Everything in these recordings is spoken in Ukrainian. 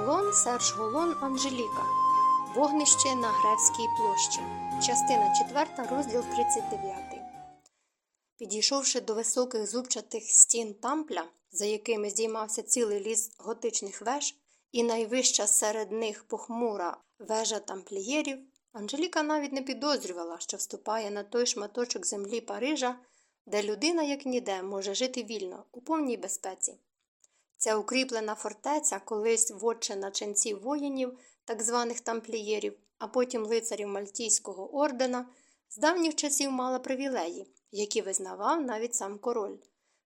Голон, Серж Голон, Анжеліка. Вогнище на Гревській площі. Частина 4, розділ 39. Підійшовши до високих зубчатих стін тампля, за якими здіймався цілий ліс готичних веж, і найвища серед них похмура вежа тамплієрів, Анжеліка навіть не підозрювала, що вступає на той шматочок землі Парижа, де людина, як ніде, може жити вільно, у повній безпеці. Ця укріплена фортеця, колись вотчина ченців воїнів, так званих тамплієрів, а потім лицарів Мальтійського ордена, з давніх часів мала привілеї, які визнавав навіть сам король.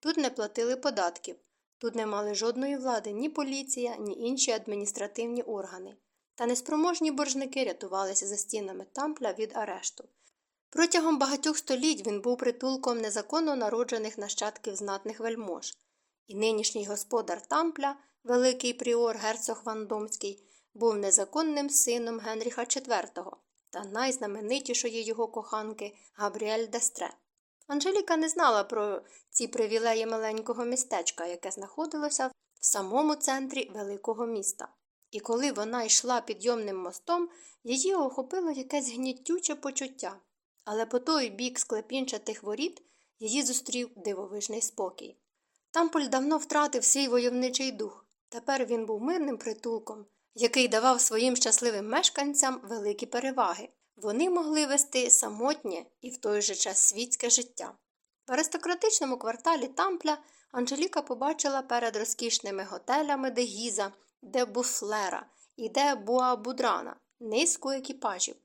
Тут не платили податків, тут не мали жодної влади ні поліція, ні інші адміністративні органи. Та неспроможні боржники рятувалися за стінами тампля від арешту. Протягом багатьох століть він був притулком незаконно народжених нащадків знатних вельмож. І нинішній господар тампля, великий пріор герцог Вандомський, був незаконним сином Генріха IV та найзнаменитішої його коханки Габріель Дестре. Анжеліка не знала про ці привілеї маленького містечка, яке знаходилося в самому центрі великого міста. І коли вона йшла підйомним мостом, її охопило якесь гнітюче почуття. Але по той бік склепінчатих воріт її зустрів дивовижний спокій. Тамполь давно втратив свій войовничий дух. Тепер він був мирним притулком, який давав своїм щасливим мешканцям великі переваги. Вони могли вести самотнє і в той же час світське життя. В аристократичному кварталі Тампля Анжеліка побачила перед розкішними готелями де Гіза, де Буфлера і де Буабудрана низку екіпажів.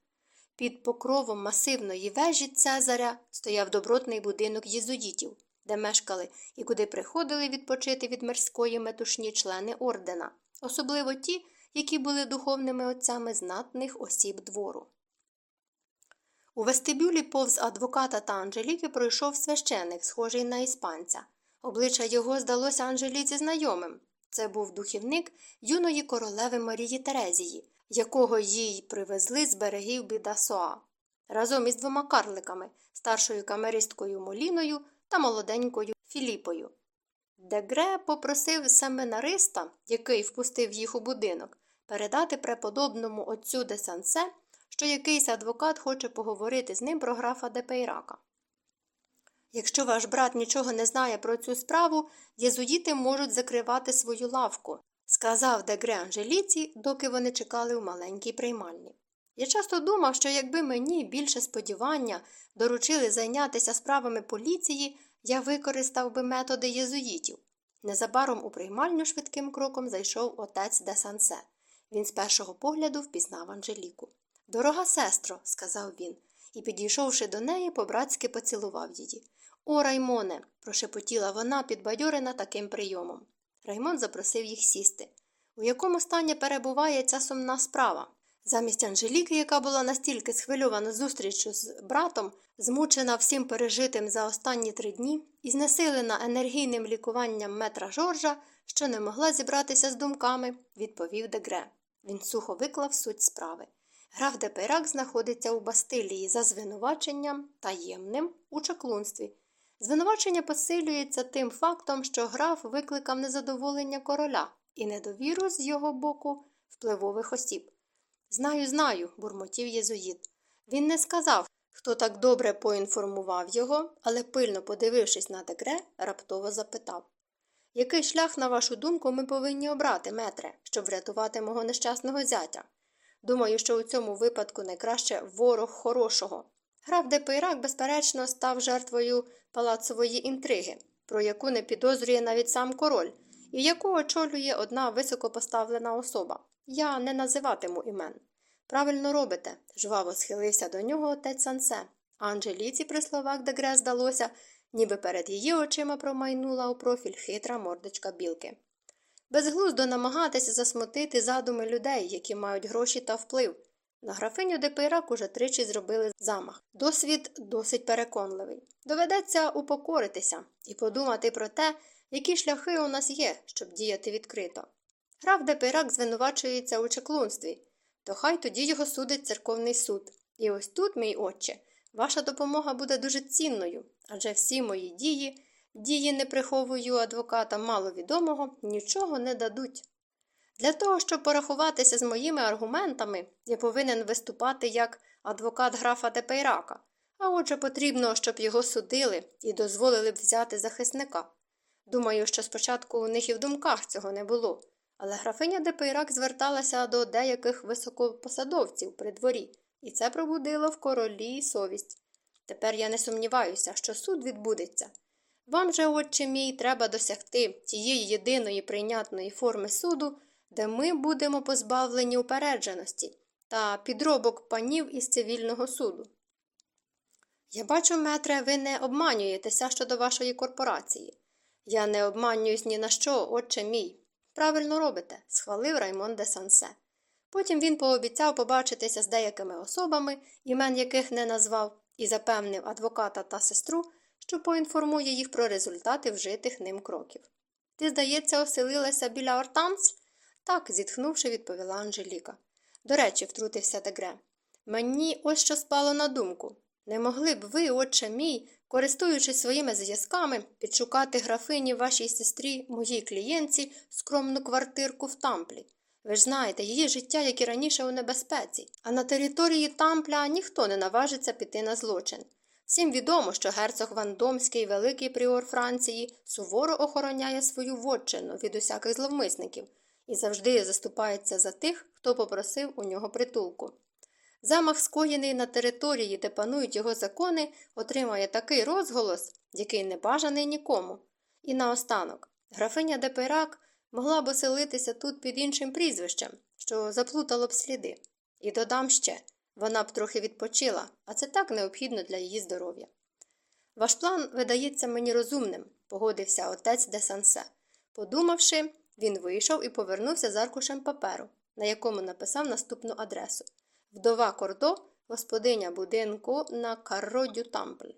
Під покровом масивної вежі Цезаря стояв добротний будинок єзуїтів, де мешкали і куди приходили відпочити від мирської метушні члени ордена, особливо ті, які були духовними отцями знатних осіб двору. У вестибюлі повз адвоката та Анжеліки пройшов священик, схожий на іспанця. Обличчя його здалося Анжеліці знайомим. Це був духівник юної королеви Марії Терезії, якого їй привезли з берегів Бідасоа, разом із двома карликами, старшою камеристкою Моліною та молоденькою Філіпою. Дегре попросив семинариста, який впустив їх у будинок, передати преподобному отцю де Сансе, що якийсь адвокат хоче поговорити з ним про графа де Пейрака. Якщо ваш брат нічого не знає про цю справу, єзуїти можуть закривати свою лавку, сказав Дегре Анжеліці, доки вони чекали у маленькій приймальні. Я часто думав, що якби мені більше сподівання доручили зайнятися справами поліції, я використав би методи єзуїтів. Незабаром у приймальню швидким кроком зайшов отець де Сансе. Він з першого погляду впізнав Анжеліку. Дорога сестро, сказав він, і, підійшовши до неї, по-братськи поцілував її. О, Раймоне, прошепотіла вона, підбадьорена таким прийомом. Раймон запросив їх сісти. У якому стані перебуває ця сумна справа? Замість Анжеліки, яка була настільки схвильована зустрічю з братом, змучена всім пережитим за останні три дні і знесилена енергійним лікуванням метра Жоржа, що не могла зібратися з думками, відповів Дегре. Він сухо виклав суть справи. Граф де Пейрак знаходиться у Бастилії за звинуваченням таємним у чаклунстві. Звинувачення посилюється тим фактом, що граф викликав незадоволення короля і недовіру з його боку впливових осіб. Знаю, знаю, бурмотів єзуїт. Він не сказав, хто так добре поінформував його, але, пильно подивившись на декре, раптово запитав Який шлях, на вашу думку, ми повинні обрати, метре, щоб врятувати мого нещасного зятя? Думаю, що у цьому випадку найкраще ворог хорошого. Граф Депейрак, безперечно, став жертвою палацової інтриги, про яку не підозрює навіть сам король, і яку очолює одна високопоставлена особа. Я не називатиму імен. Правильно робите, жваво схилився до нього отець Сансе. Анжеліці при словах Дегре здалося, ніби перед її очима промайнула у профіль хитра мордочка білки. Безглуздо намагатися засмутити задуми людей, які мають гроші та вплив. На графиню Депейрак уже тричі зробили замах. Досвід досить переконливий. Доведеться упокоритися і подумати про те, які шляхи у нас є, щоб діяти відкрито. Граф Депейрак звинувачується у чеклунстві, то хай тоді його судить церковний суд. І ось тут, мій отче, ваша допомога буде дуже цінною, адже всі мої дії, дії не приховую адвоката маловідомого, нічого не дадуть. Для того, щоб порахуватися з моїми аргументами, я повинен виступати як адвокат графа Депейрака, а отже потрібно, щоб його судили і дозволили б взяти захисника. Думаю, що спочатку у них і в думках цього не було, але графиня Депейрак зверталася до деяких високопосадовців при дворі, і це пробудило в королі совість. Тепер я не сумніваюся, що суд відбудеться. Вам же, отче мій, треба досягти тієї єдиної прийнятної форми суду, де ми будемо позбавлені упередженості та підробок панів із цивільного суду. Я бачу, метре, ви не обманюєтеся щодо вашої корпорації. Я не обманююсь ні на що, отче мій. Правильно робите, схвалив Раймон де Сансе. Потім він пообіцяв побачитися з деякими особами, імен яких не назвав, і запевнив адвоката та сестру, що поінформує їх про результати вжитих ним кроків. Ти, здається, оселилася біля Ортанс? Так, зітхнувши, відповіла Анжеліка. До речі, втрутився Дегре. Мені ось що спало на думку. Не могли б ви, отче мій, користуючись своїми зв'язками, підшукати графині вашій сестрі, моїй клієнтці, скромну квартирку в тамплі. Ви ж знаєте, її життя, як і раніше, у небезпеці, а на території тампля ніхто не наважиться піти на злочин. Всім відомо, що герцог Вандомський, великий пріор Франції, суворо охороняє свою вотчину від усяких зловмисників і завжди заступається за тих, хто попросив у нього притулку. Замах, скоєний на території, де панують його закони, отримає такий розголос, який не бажаний нікому. І наостанок, графиня Депирак могла б оселитися тут під іншим прізвищем, що заплутало б сліди. І додам ще вона б трохи відпочила, а це так необхідно для її здоров'я. Ваш план видається мені розумним, погодився отець де Сансе. Подумавши, він вийшов і повернувся з аркушем паперу, на якому написав наступну адресу Вдова Кордо, господиня будинку на Карродю Тампль.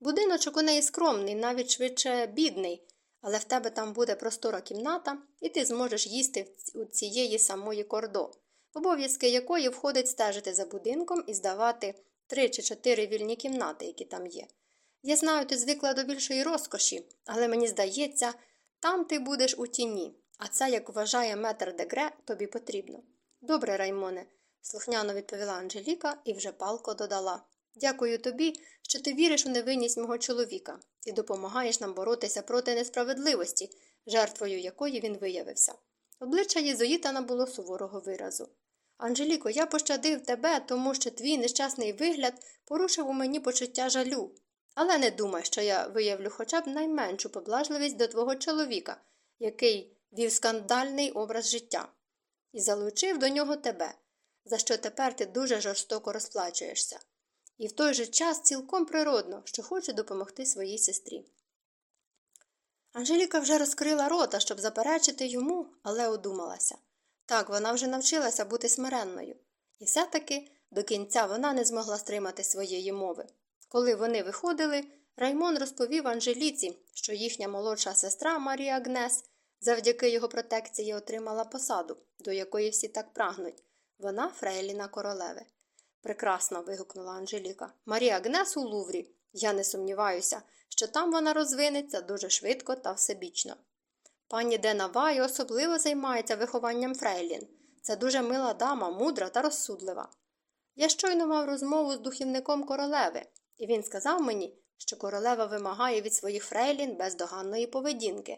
Будиночок у неї скромний, навіть швидше бідний, але в тебе там буде простора кімната, і ти зможеш їсти у цієї самої кордо, обов'язки якої входить стежити за будинком і здавати три чи чотири вільні кімнати, які там є. Я знаю, ти звикла до більшої розкоші, але мені здається, там ти будеш у тіні, а це, як вважає метр дегре, тобі потрібно. Добре, Раймоне, слухняно відповіла Анжеліка і вже палко додала. Дякую тобі, що ти віриш у невинність мого чоловіка і допомагаєш нам боротися проти несправедливості, жертвою якої він виявився. Обличчя Єзуїта набуло суворого виразу. Анжеліко, я пощадив тебе, тому що твій нещасний вигляд порушив у мені почуття жалю. Але не думай, що я виявлю хоча б найменшу поблажливість до твого чоловіка, який вів скандальний образ життя, і залучив до нього тебе, за що тепер ти дуже жорстоко розплачуєшся. І в той же час цілком природно, що хоче допомогти своїй сестрі. Анжеліка вже розкрила рота, щоб заперечити йому, але одумалася. Так, вона вже навчилася бути смиренною. І все таки до кінця вона не змогла стримати своєї мови. Коли вони виходили, Раймон розповів Анжеліці, що їхня молодша сестра Марія Агнес завдяки його протекції отримала посаду, до якої всі так прагнуть. Вона Фрейліна королеви. Прекрасно. вигукнула Анжеліка. Марія Агнес у Луврі. Я не сумніваюся, що там вона розвинеться дуже швидко та всебічно. Пані Дена Вай особливо займається вихованням Фрейлін. Це дуже мила дама, мудра та розсудлива. Я щойно мав розмову з духівником королеви, і він сказав мені, що королева вимагає від своїх фрейлін бездоганної поведінки.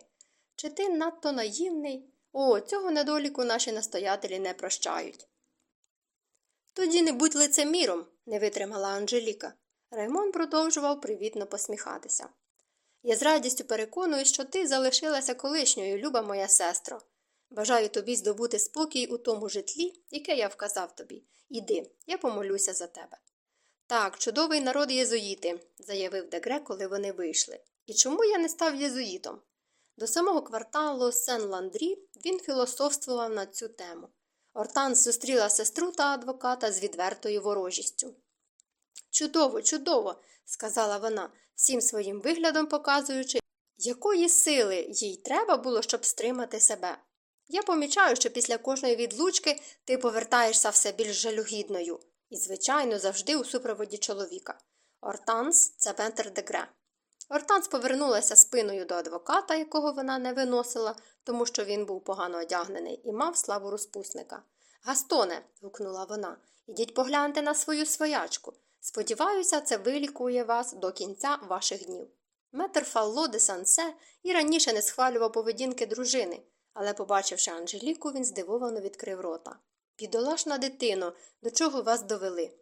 Чи ти надто наївний? О, цього недоліку наші настоятелі не прощають. Тоді не будь лицеміром, не витримала Анжеліка. Раймон продовжував привітно посміхатися. Я з радістю переконуюсь, що ти залишилася колишньою, люба моя сестро. Бажаю тобі здобути спокій у тому житлі, яке я вказав тобі. Іди, я помолюся за тебе. Так, чудовий народ єзуїти, заявив Дегре, коли вони вийшли. І чому я не став єзуїтом? До самого кварталу Сен Ландрі він філософствував на цю тему. Ортанс зустріла сестру та адвоката з відвертою ворожістю. Чудово, чудово, сказала вона, всім своїм виглядом показуючи, якої сили їй треба було, щоб стримати себе. Я помічаю, що після кожної відлучки ти повертаєшся все більш жалюгідною, і, звичайно, завжди у супроводі чоловіка. Ортанс це Вентер Дегре. Ортанс повернулася спиною до адвоката, якого вона не виносила, тому що він був погано одягнений і мав славу розпусника. Гастоне. гукнула вона, ідіть погляньте на свою своячку. Сподіваюся, це вилікує вас до кінця ваших днів. Метр Фалло де Сансе і раніше не схвалював поведінки дружини, але, побачивши Анжеліку, він здивовано відкрив рота. Бідолашна дитино, до чого вас довели?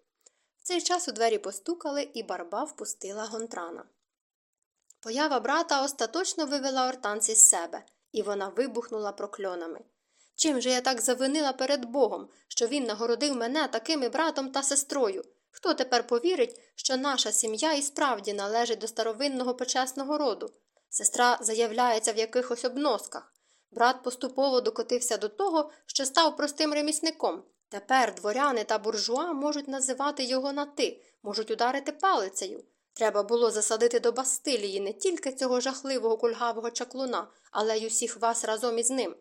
В цей час у двері постукали, і барба впустила гонтрана. Поява брата остаточно вивела Ортанс із себе, і вона вибухнула прокльонами. Чим же я так завинила перед Богом, що він нагородив мене такими братом та сестрою? Хто тепер повірить, що наша сім'я і справді належить до старовинного почесного роду? Сестра заявляється в якихось обносках. Брат поступово докотився до того, що став простим ремісником. Тепер дворяни та буржуа можуть називати його на ти, можуть ударити палицею. Треба було засадити до Бастилії не тільки цього жахливого кульгавого чаклуна, але й усіх вас разом із ним.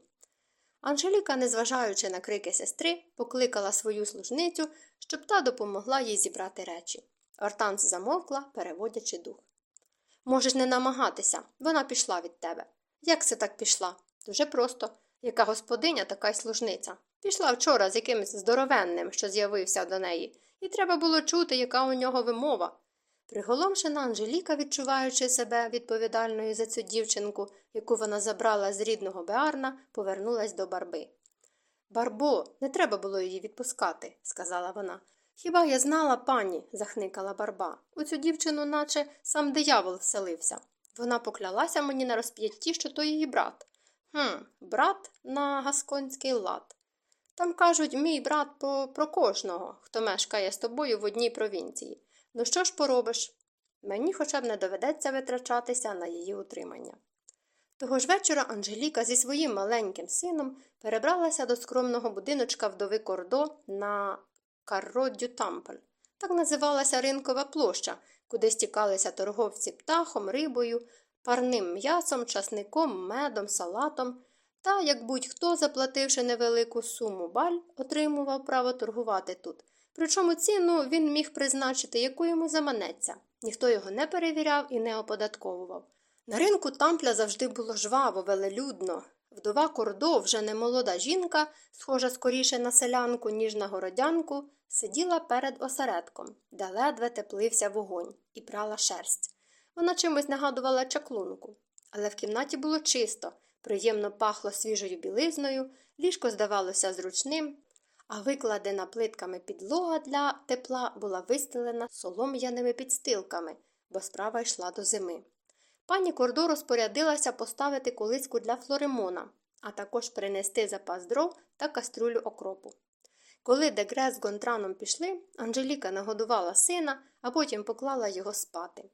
Анжеліка, незважаючи на крики сестри, покликала свою служницю, щоб та допомогла їй зібрати речі. Ортанс замовкла, переводячи дух. Можеш не намагатися, вона пішла від тебе. Як це так пішла? Дуже просто. Яка господиня, така й служниця. Пішла вчора з якимось здоровенним, що з'явився до неї, і треба було чути, яка у нього вимова. Приголомшена Анжеліка, відчуваючи себе відповідальною за цю дівчинку, яку вона забрала з рідного Беарна, повернулась до барби. Барбо, не треба було її відпускати, сказала вона. Хіба я знала пані, захникала барба. У цю дівчину, наче сам диявол вселився. Вона поклялася мені на розп'ятті, що то її брат. Хм, брат на гасконський лад. Там кажуть, мій брат по, про кожного, хто мешкає з тобою в одній провінції. Ну що ж поробиш? Мені хоча б не доведеться витрачатися на її утримання. Того ж вечора Анжеліка зі своїм маленьким сином перебралася до скромного будиночка вдови Кордо на Карроддю Тампель. Так називалася ринкова площа, куди стікалися торговці птахом, рибою, парним м'ясом, часником, медом, салатом. Та, як будь-хто, заплативши невелику суму баль, отримував право торгувати тут. Причому ціну він міг призначити, яку йому заманеться. Ніхто його не перевіряв і не оподатковував. На ринку тампля завжди було жваво, велелюдно. Вдова кордо, вже не молода жінка, схожа скоріше на селянку, ніж на городянку, сиділа перед осередком, де ледве теплився вогонь, і прала шерсть. Вона чимось нагадувала чаклунку. Але в кімнаті було чисто, приємно пахло свіжою білизною, ліжко здавалося зручним, а викладена плитками підлога для тепла була вистелена солом'яними підстилками, бо справа йшла до зими. Пані Кордо розпорядилася поставити колиску для Флоремона, а також принести запас дров та каструлю окропу. Коли Дегре з Гонтраном пішли, Анжеліка нагодувала сина, а потім поклала його спати.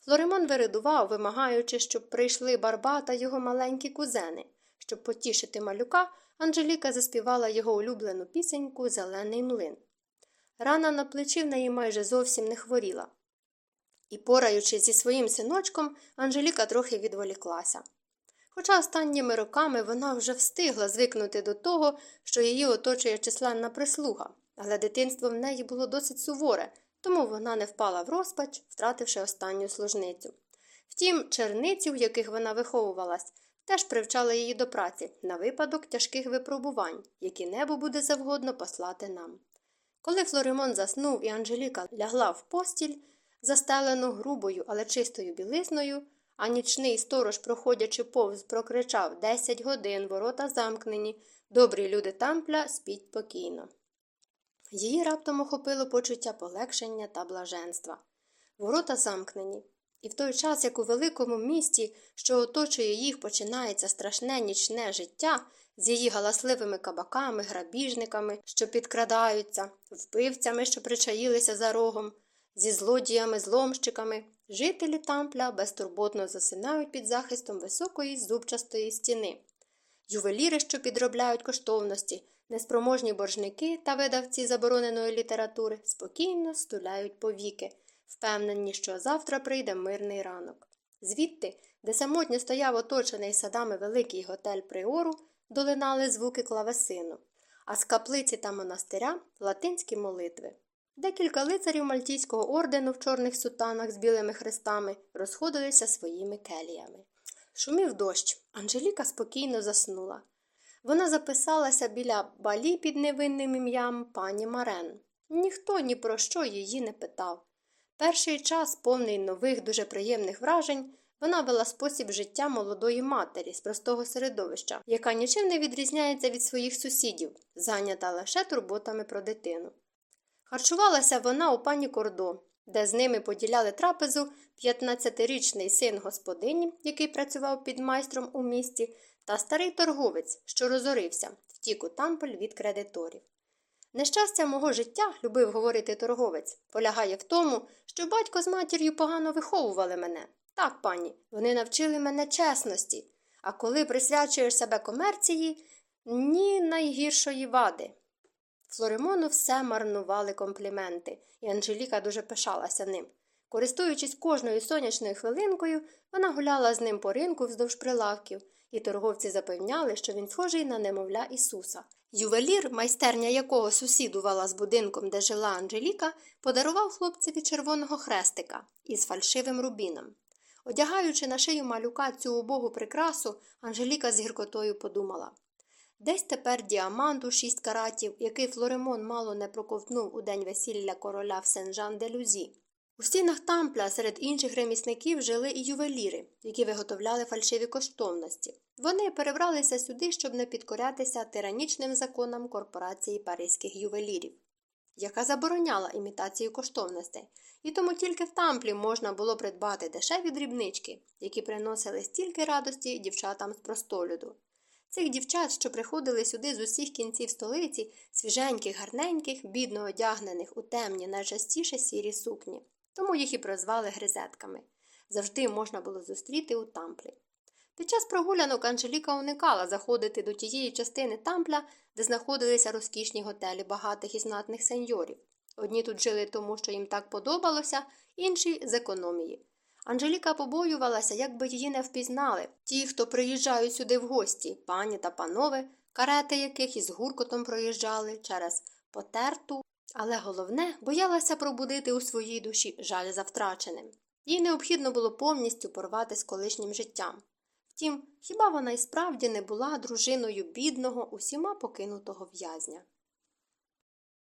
Флоремон виридував, вимагаючи, щоб прийшли барба та його маленькі кузени. Щоб потішити малюка, Анжеліка заспівала його улюблену пісеньку Зелений млин. Рана на плечі в неї майже зовсім не хворіла. І, пораючись зі своїм синочком, Анжеліка трохи відволіклася. Хоча останніми роками вона вже встигла звикнути до того, що її оточує численна прислуга, але дитинство в неї було досить суворе, тому вона не впала в розпач, втративши останню служницю. Втім, черниці, в яких вона виховувалась, теж привчали її до праці на випадок тяжких випробувань, які небо буде завгодно послати нам. Коли Флоримон заснув і Анжеліка лягла в постіль, застелену грубою, але чистою білизною, а нічний сторож, проходячи повз, прокричав Десять годин, ворота замкнені, добрі люди тампля спіть покійно. Її раптом охопило почуття полегшення та блаженства. Ворота замкнені. І в той час, як у великому місті, що оточує їх, починається страшне нічне життя з її галасливими кабаками, грабіжниками, що підкрадаються, вбивцями, що причаїлися за рогом, зі злодіями, зломщиками, жителі тампля безтурботно засинають під захистом високої зубчастої стіни. Ювеліри, що підробляють коштовності, неспроможні боржники та видавці забороненої літератури спокійно стуляють повіки, впевнені, що завтра прийде мирний ранок. Звідти, де самотньо стояв оточений садами великий готель Приору, долинали звуки клавесину, а з каплиці та монастиря латинські молитви. Декілька лицарів Мальтійського ордену в чорних сутанах з білими хрестами розходилися своїми келіями. Шумів дощ. Анжеліка спокійно заснула. Вона записалася біля балі під невинним ім'ям пані Марен. Ніхто ні про що її не питав. Перший час, повний нових, дуже приємних вражень, вона вела спосіб життя молодої матері з простого середовища, яка нічим не відрізняється від своїх сусідів, зайнята лише турботами про дитину. Харчувалася вона у пані Кордо, де з ними поділяли трапезу 15-річний син господині, який працював під майстром у місті, та старий торговець, що розорився, втік у тампель від кредиторів. Нещастя мого життя, любив говорити торговець, полягає в тому, що батько з матір'ю погано виховували мене. Так, пані, вони навчили мене чесності, а коли присвячуєш себе комерції, ні найгіршої вади. Флоримону все марнували компліменти, і Анжеліка дуже пишалася ним. Користуючись кожною сонячною хвилинкою, вона гуляла з ним по ринку вздовж прилавків, і торговці запевняли, що він схожий на немовля Ісуса. Ювелір, майстерня якого сусідувала з будинком, де жила Анжеліка, подарував хлопцеві червоного хрестика із фальшивим рубіном. Одягаючи на шию малюка цю убогу прикрасу, Анжеліка з гіркотою подумала Десь тепер діамант у шість каратів, який Флоремон мало не проковтнув у день весілля короля в Сен-Жан-де-Люзі. У стінах тампля серед інших ремісників жили і ювеліри, які виготовляли фальшиві коштовності. Вони перебралися сюди, щоб не підкорятися тиранічним законам корпорації паризьких ювелірів, яка забороняла імітацію коштовностей, і тому тільки в тамплі можна було придбати дешеві дрібнички, які приносили стільки радості дівчатам з простолюду. Цих дівчат, що приходили сюди з усіх кінців столиці, свіженьких, гарненьких, бідно одягнених у темні, найчастіше сірі сукні, тому їх і прозвали гризетками. Завжди можна було зустріти у тамплі. Під час прогулянок Анжеліка уникала заходити до тієї частини тампля, де знаходилися розкішні готелі багатих і знатних сеньорів. Одні тут жили тому, що їм так подобалося, інші з економії. Анжеліка побоювалася, як би її не впізнали ті, хто приїжджають сюди в гості, пані та панове, карети яких із гуркотом проїжджали через потерту, але головне боялася пробудити у своїй душі жаль за втраченим. Їй необхідно було повністю порвати з колишнім життям. Втім, хіба вона й справді не була дружиною бідного, усіма покинутого в'язня?